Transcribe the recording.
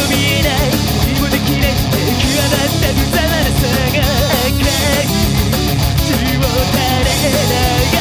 流れ流れ